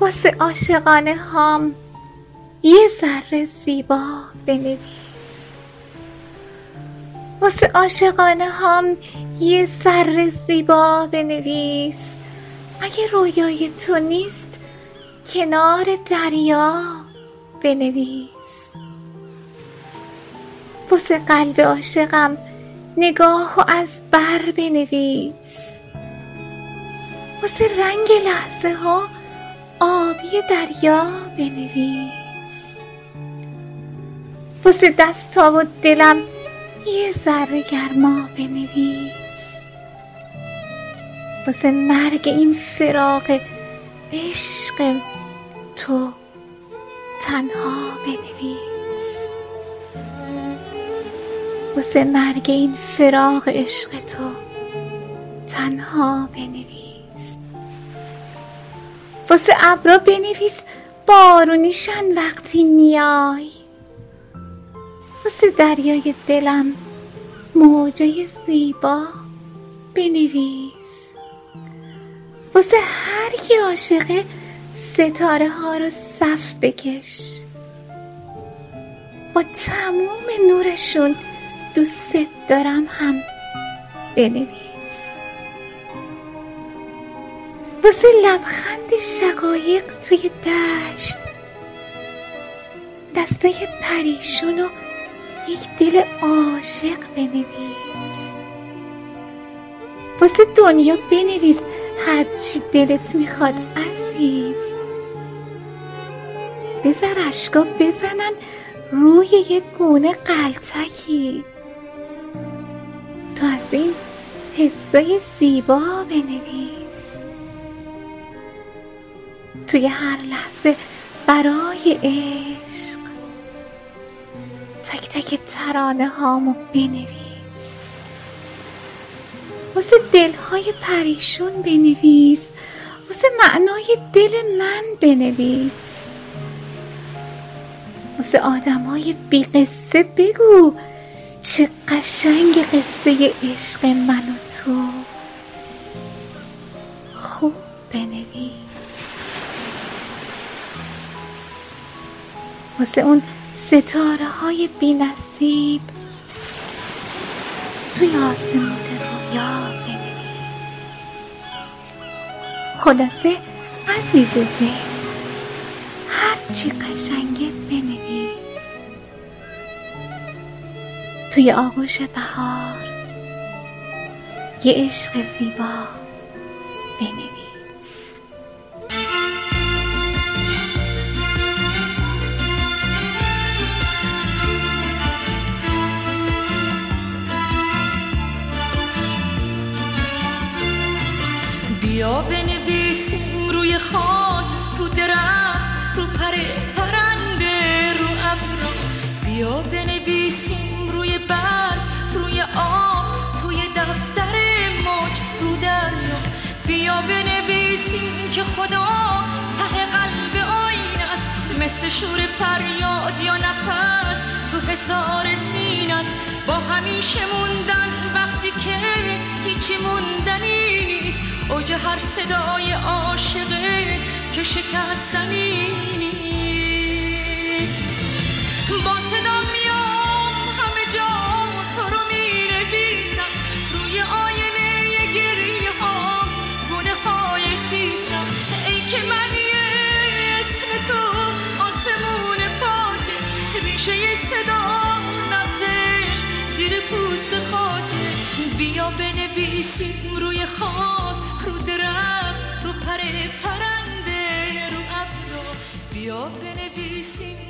واسه عاشقانه هام یه ذره زیبا بنویس. واسه عاشقانه هام یه ذره زیبا بنویس. اگه رویای تو نیست کنار دریا بنویس. واسه قلب عاشقم نگاه و از بر بنویس. واسه رنگ لحظه ها آبی دریا بنویس. واسه دستا و دلم یه ذره گرما بنویس. واسه مرگ این فراق عشق تو تنها بنویس. واسه مرگ این فراق عشق تو تنها بنویس. واسه ابرا بنویس بارونیشن وقتی میای. واسه دریای دلم موجای زیبا بنویس. واسه هر کی عاشقه ستاره ها رو صف بکش. با تموم نورشون دوست دارم هم بنویس. واسه لبخند شقایق توی دشت. دستای پریشون و یک دل عاشق بنویس. واسه دنیا بنویس هرچی دلت می‌خواد عزیز. بذار اشکا بزنن روی یک گونه قلتکی تو از این حسای زیبا بنویس. توی هر لحظه برای عشق. تک تک ترانه هامو بنویس. واسه دلهای پریشون بنویس. واسه معنای دل من بنویس. واسه آدمای بی قصه بگو چه قشنگ قصه عشق من و تو. خوب بنویس. واسه اون ستاره های بی نصیب توی آسمون رویا بنویس. خلاصه عزیز دل هرچی قشنگه بنویس. توی آغوش بهار یه عشق زیبا بنویس. بیا بنویسیم روی خاک رو درخت رو پر پرنده رو ابرا بیا بنویسیم روی برگ روی آب توی دفتر موج رو دریا. بیا بنویسیم که خدا ته قلب آین است. مثل شور فریاد یا نفس تو حسار سین است. با همیشه موندن وقتی که هیچی موندنی نیست. اوج هر صدای عاشقه که شکستنی نیست. ne büyüsün